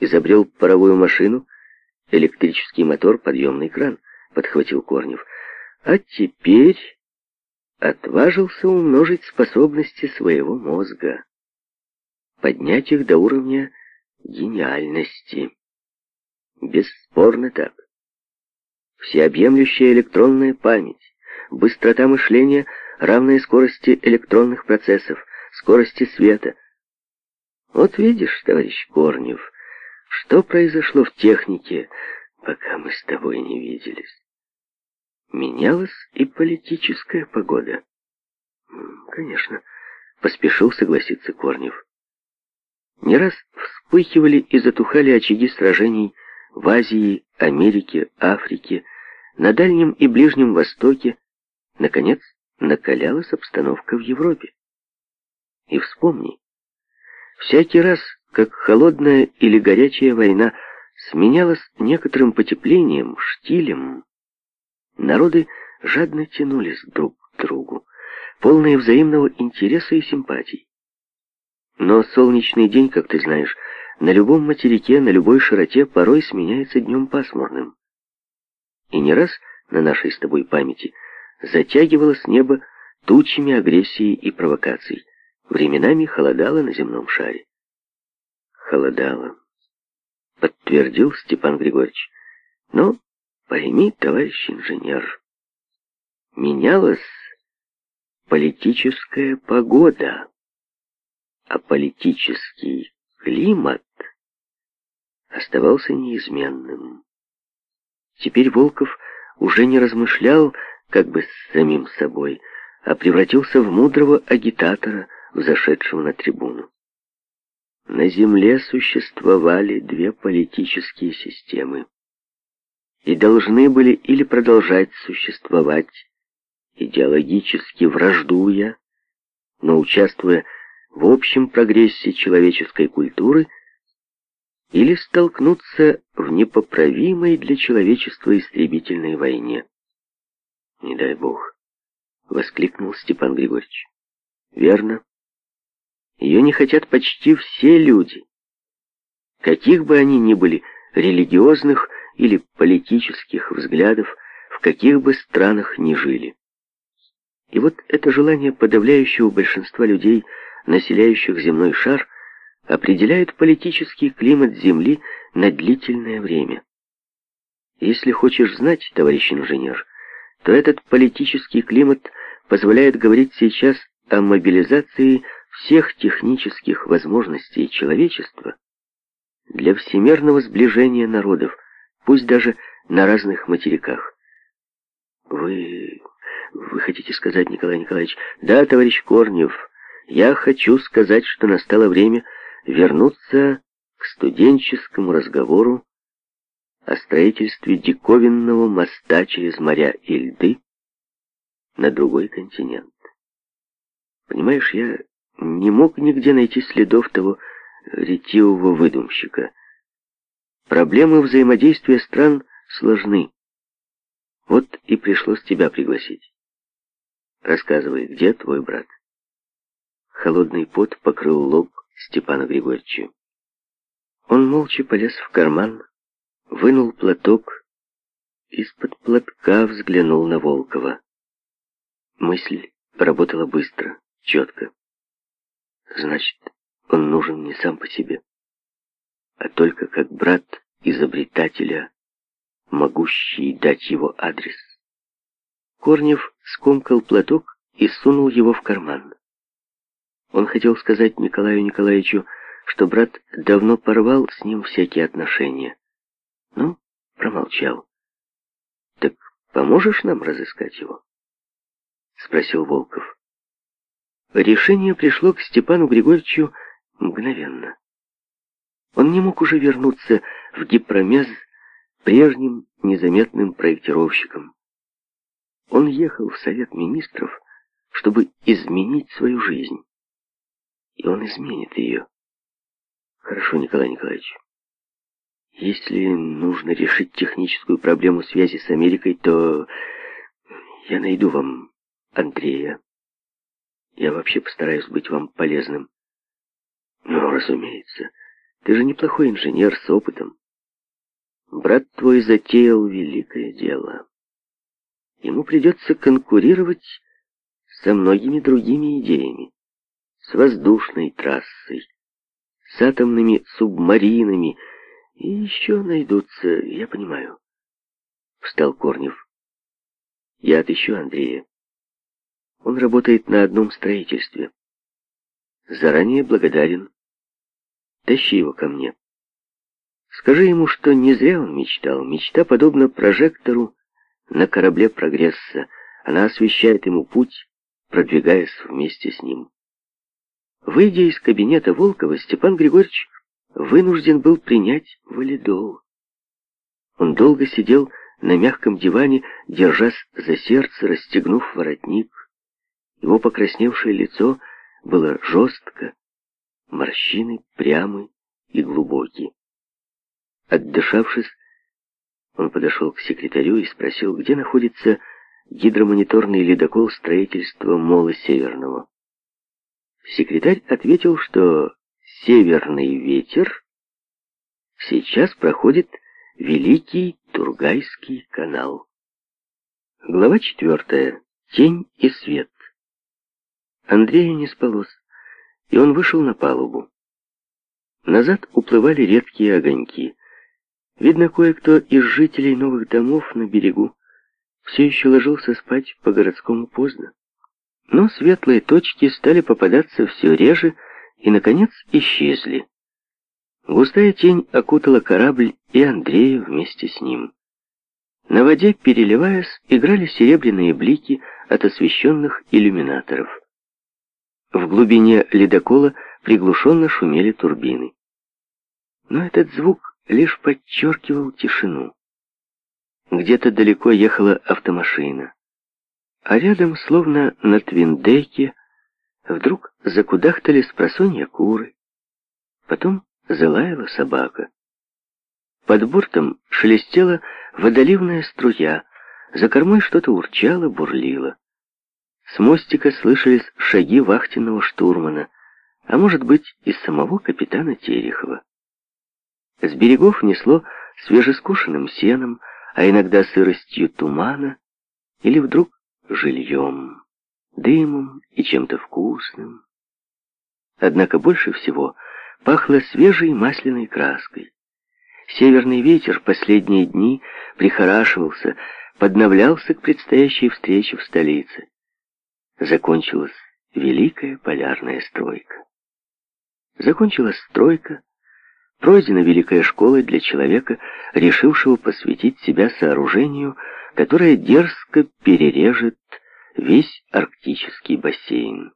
изобрел паровую машину, электрический мотор, подъемный кран, подхватил Корнев. А теперь отважился умножить способности своего мозга, поднять их до уровня гениальности. Бесспорно так. Всеобъемлющая электронная память, быстрота мышления, равная скорости электронных процессов, скорости света. Вот видишь, товарищ Корнев, что произошло в технике, пока мы с тобой не виделись? Менялась и политическая погода. Конечно, поспешил согласиться Корнев. Не раз вспыхивали и затухали очаги сражений в Азии, Америке, Африке, на Дальнем и Ближнем Востоке. Наконец, накалялась обстановка в Европе. И вспомни, всякий раз, как холодная или горячая война сменялась некоторым потеплением, штилем, народы жадно тянулись друг к другу, полные взаимного интереса и симпатий. Но солнечный день, как ты знаешь, на любом материке, на любой широте порой сменяется днем пасмурным. И не раз на нашей с тобой памяти затягивалось небо тучами агрессии и провокаций. Временами холодало на земном шаре холодало. Подтвердил Степан Григорьевич. Но пойми, товарищ инженер, менялась политическая погода, а политический климат оставался неизменным. Теперь Волков уже не размышлял как бы с самим собой, а превратился в мудрого агитатора, взошедшего на трибуну. На Земле существовали две политические системы и должны были или продолжать существовать, идеологически враждуя, но участвуя в общем прогрессе человеческой культуры, или столкнуться в непоправимой для человечества истребительной войне. «Не дай бог!» — воскликнул Степан Григорьевич. «Верно. Ее не хотят почти все люди. Каких бы они ни были религиозных или политических взглядов, в каких бы странах ни жили. И вот это желание подавляющего большинства людей, населяющих земной шар, определяет политический климат Земли на длительное время. Если хочешь знать, товарищ инженер, то этот политический климат позволяет говорить сейчас о мобилизации всех технических возможностей человечества для всемирного сближения народов, пусть даже на разных материках. Вы... вы хотите сказать, Николай Николаевич? Да, товарищ Корнев, я хочу сказать, что настало время вернуться к студенческому разговору о строительстве диковинного моста через моря и льды на другой континент. Понимаешь, я не мог нигде найти следов того э, ретивого выдумщика. Проблемы взаимодействия стран сложны. Вот и пришлось тебя пригласить. Рассказывай, где твой брат? Холодный пот покрыл лоб Степана Григорьевича. Он молча полез в карман, вынул платок, из-под платка взглянул на Волкова. Мысль работала быстро, четко. Значит, он нужен не сам по себе, а только как брат изобретателя, могущий дать его адрес. Корнев скомкал платок и сунул его в карман. Он хотел сказать Николаю Николаевичу, что брат давно порвал с ним всякие отношения, но промолчал. «Так поможешь нам разыскать его?» — спросил Волков. Решение пришло к Степану Григорьевичу мгновенно. Он не мог уже вернуться в гипромез прежним незаметным проектировщиком. Он ехал в Совет Министров, чтобы изменить свою жизнь. И он изменит ее. Хорошо, Николай Николаевич. Если нужно решить техническую проблему связи с Америкой, то я найду вам Андрея. Я вообще постараюсь быть вам полезным. Ну, разумеется. Ты же неплохой инженер с опытом. Брат твой затеял великое дело. Ему придется конкурировать со многими другими идеями. С воздушной трассой, с атомными субмаринами. И еще найдутся, я понимаю. Встал Корнев. Я отыщу Андрея. Он работает на одном строительстве. Заранее благодарен. Тащи его ко мне. Скажи ему, что не зря он мечтал. Мечта подобна прожектору на корабле прогресса. Она освещает ему путь, продвигаясь вместе с ним. Выйдя из кабинета Волкова, Степан Григорьевич вынужден был принять валидол. Он долго сидел на мягком диване, держась за сердце, расстегнув воротник. Его покрасневшее лицо было жестко, морщины прямы и глубокие. Отдышавшись, он подошел к секретарю и спросил, где находится гидромониторный ледокол строительства Мола Северного. Секретарь ответил, что «Северный ветер» сейчас проходит Великий Тургайский канал. Глава четвертая. Тень и свет. Андрея не спалось, и он вышел на палубу. Назад уплывали редкие огоньки. Видно, кое-кто из жителей новых домов на берегу все еще ложился спать по городскому поздно. Но светлые точки стали попадаться все реже и, наконец, исчезли. Густая тень окутала корабль и Андрея вместе с ним. На воде, переливаясь, играли серебряные блики от освещенных иллюминаторов. В глубине ледокола приглушенно шумели турбины. Но этот звук лишь подчеркивал тишину. Где-то далеко ехала автомашина. А рядом, словно на твиндейке, вдруг закудахтали с просонья куры. Потом залаяла собака. Под бортом шелестела водоливная струя, за кормой что-то урчало, бурлило. С мостика слышались шаги вахтенного штурмана, а может быть и самого капитана Терехова. С берегов несло свежескошенным сеном, а иногда сыростью тумана или вдруг жильем, дымом и чем-то вкусным. Однако больше всего пахло свежей масляной краской. Северный ветер последние дни прихорашивался, подновлялся к предстоящей встрече в столице закончилась Великая Полярная Стройка. Закончилась стройка, пройдена Великая Школа для человека, решившего посвятить себя сооружению, которое дерзко перережет весь арктический бассейн.